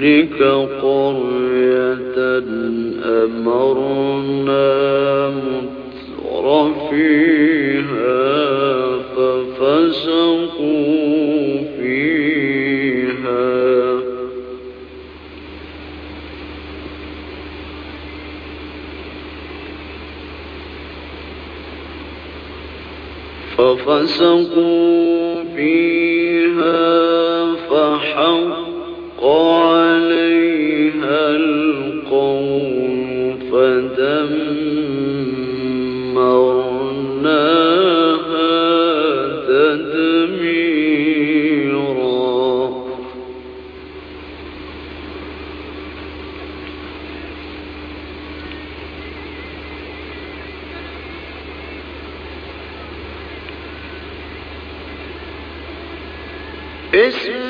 تهلك قرية أمرنا متر فيها ففسقوا فيها. ففسقوا فيها Esse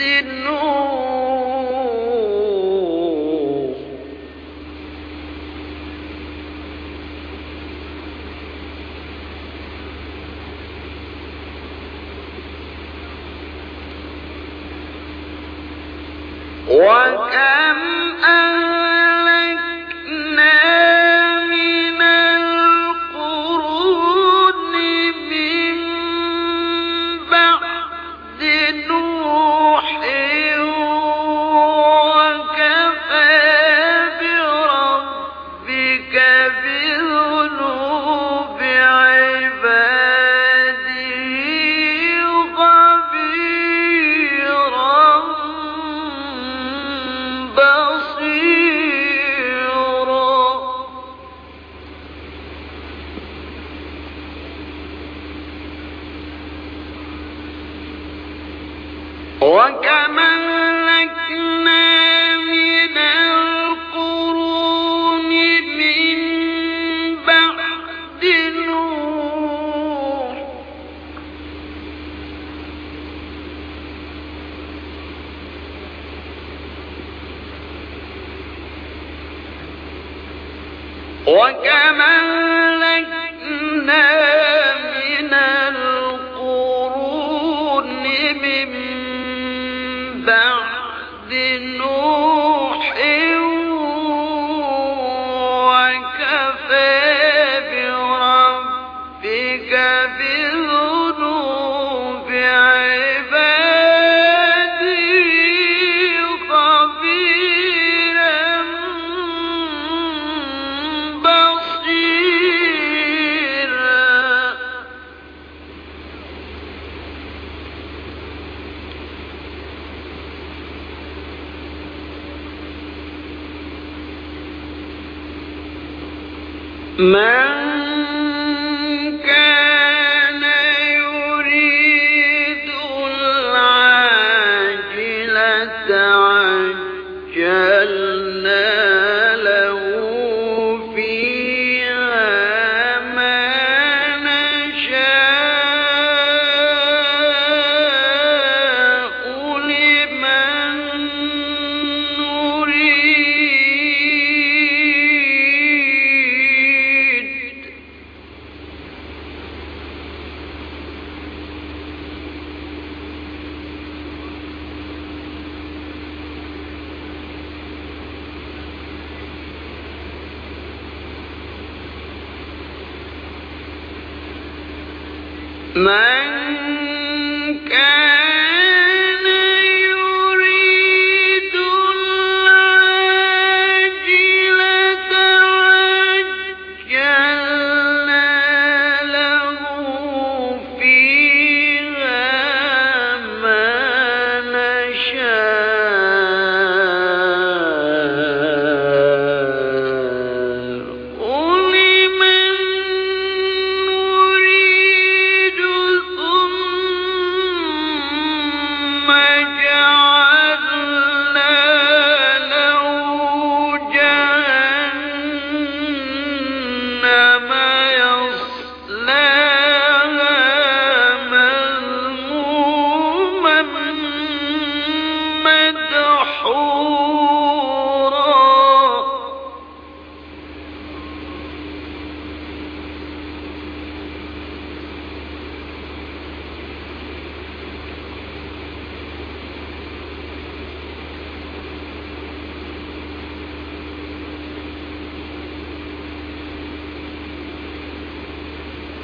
محسن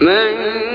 من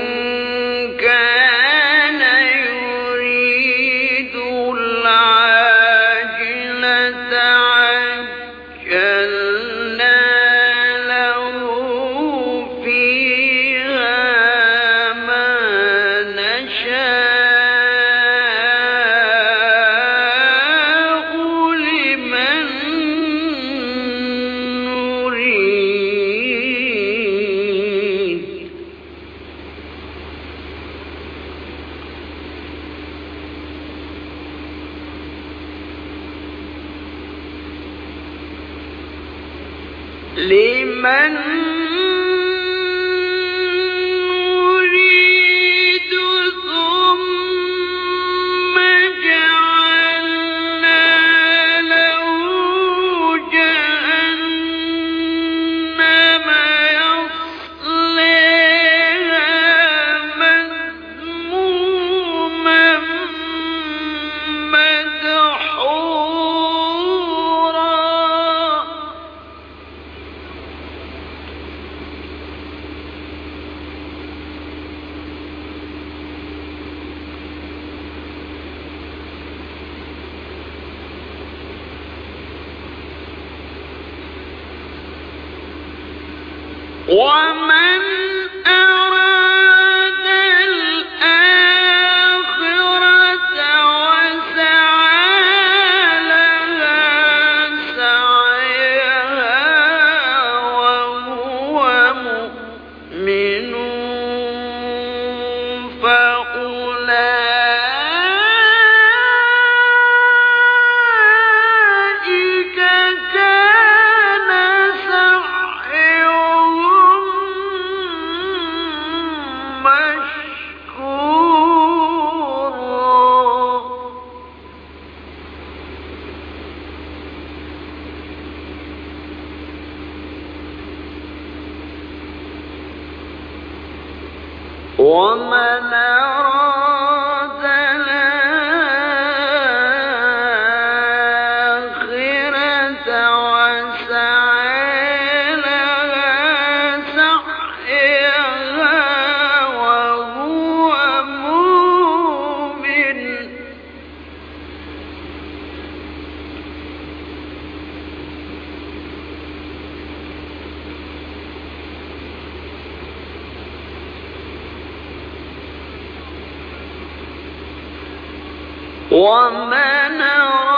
لمن ومن أراد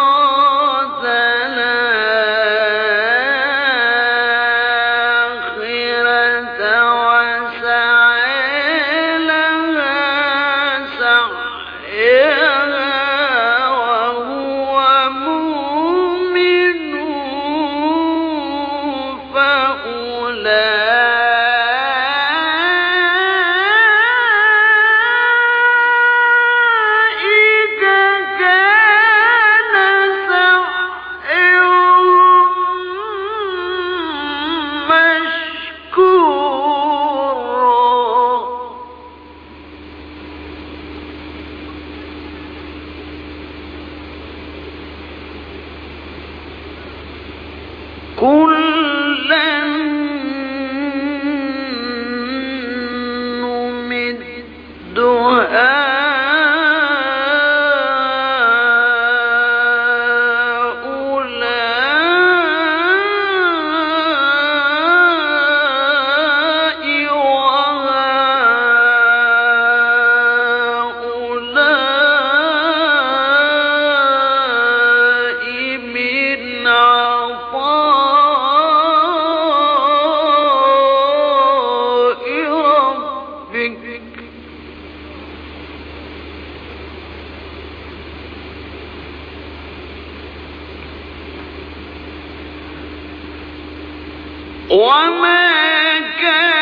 وما كان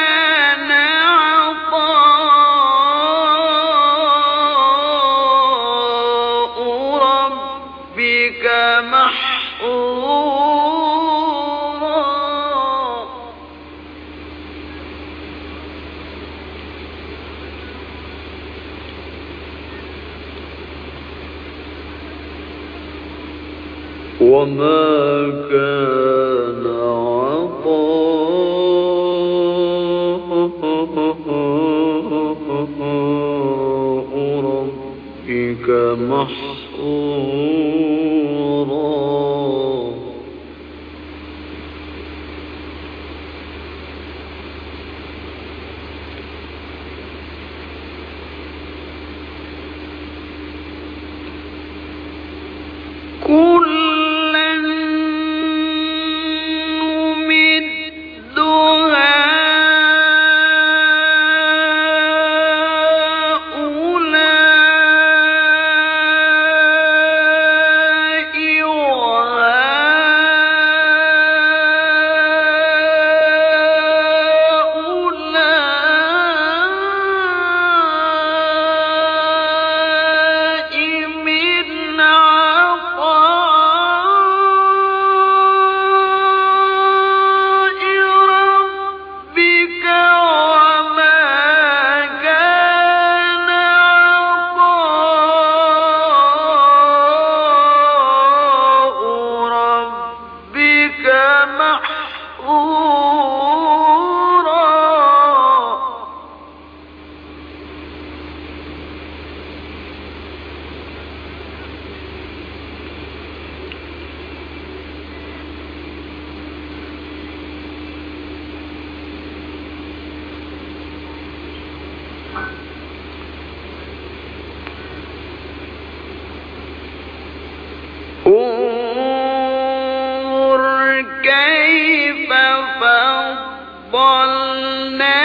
فضلنا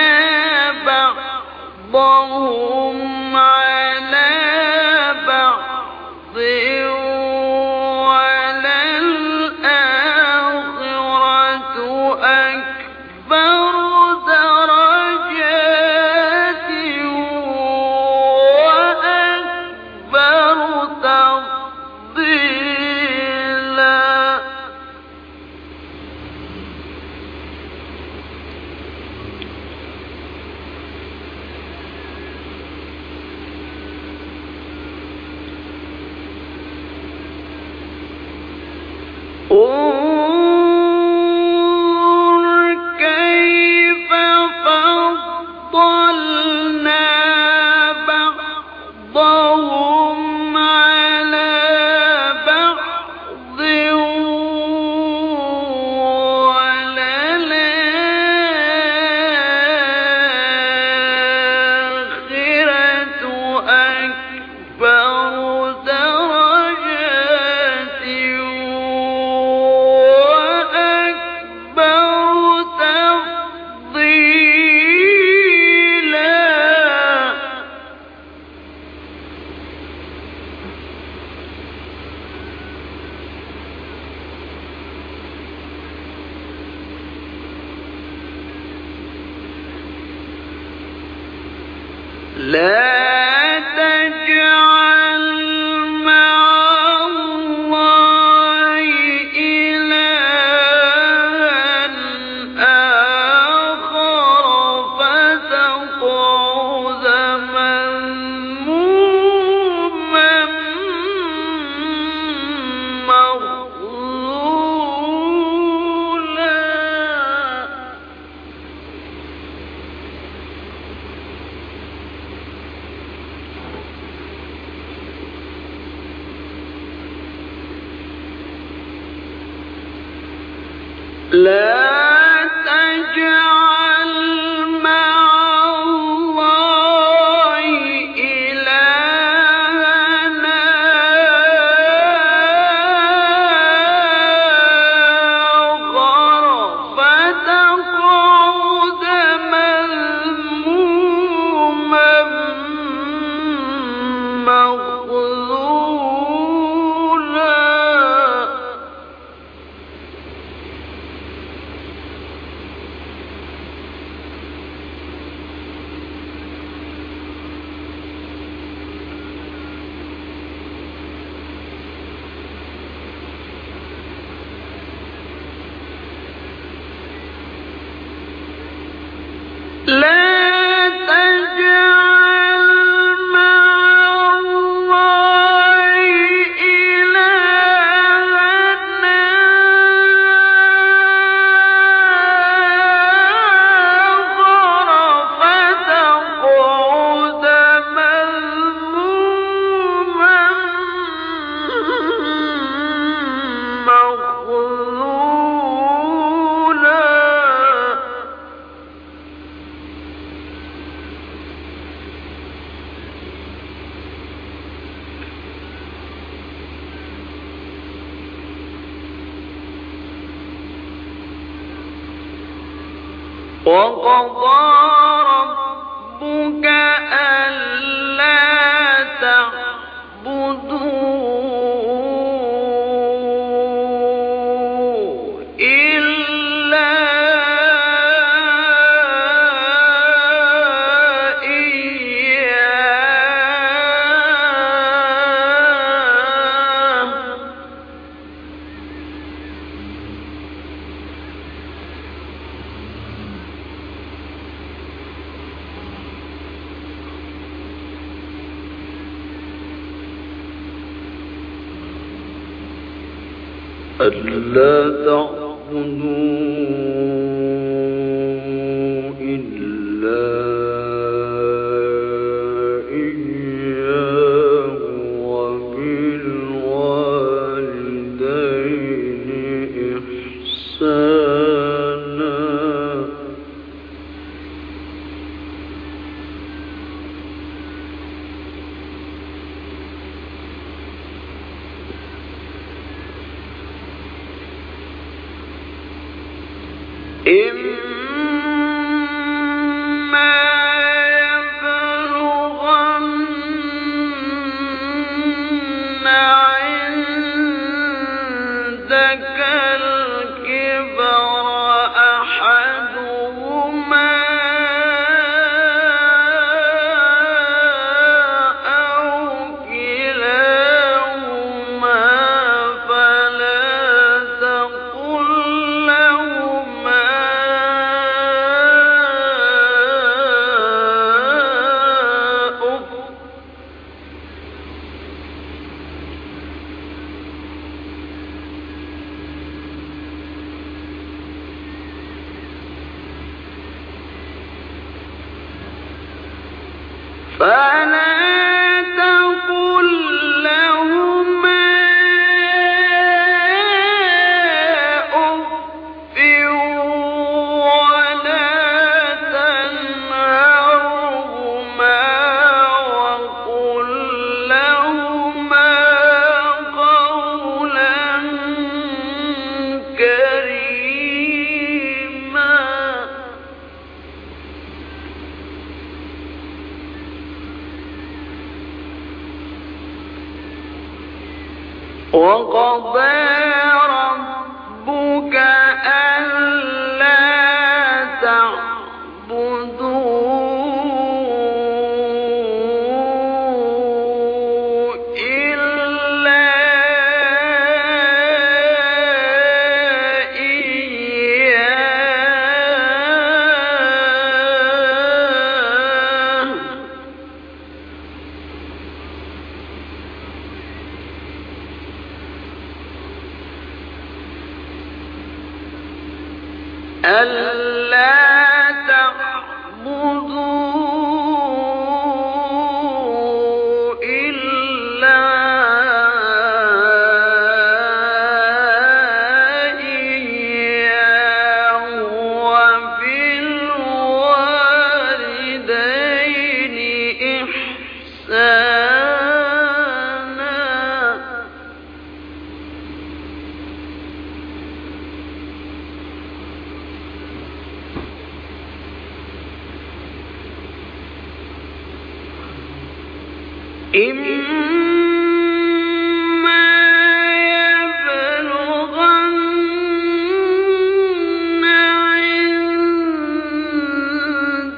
بعضهم لا وقضى ألا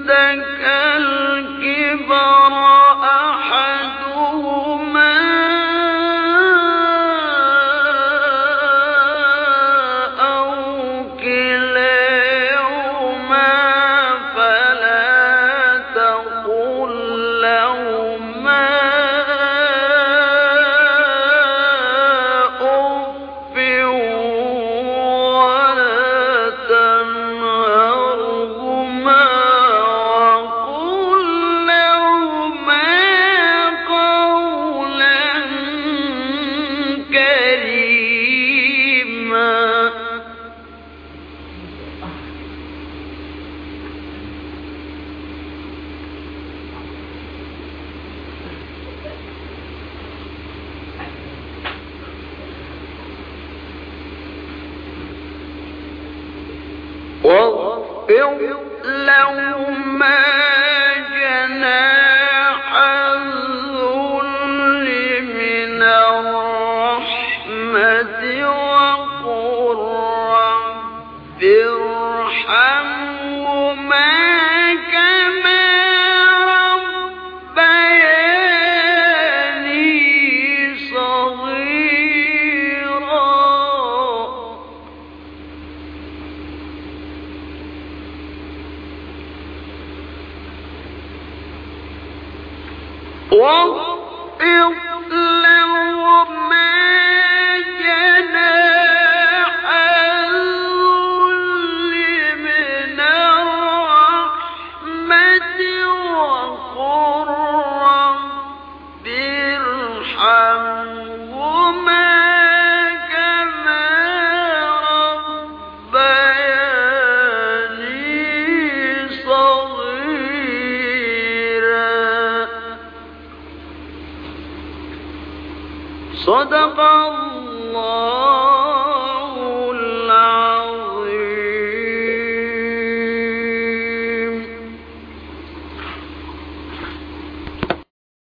دك واغفر لهما جناح واخفض لهما صدق الله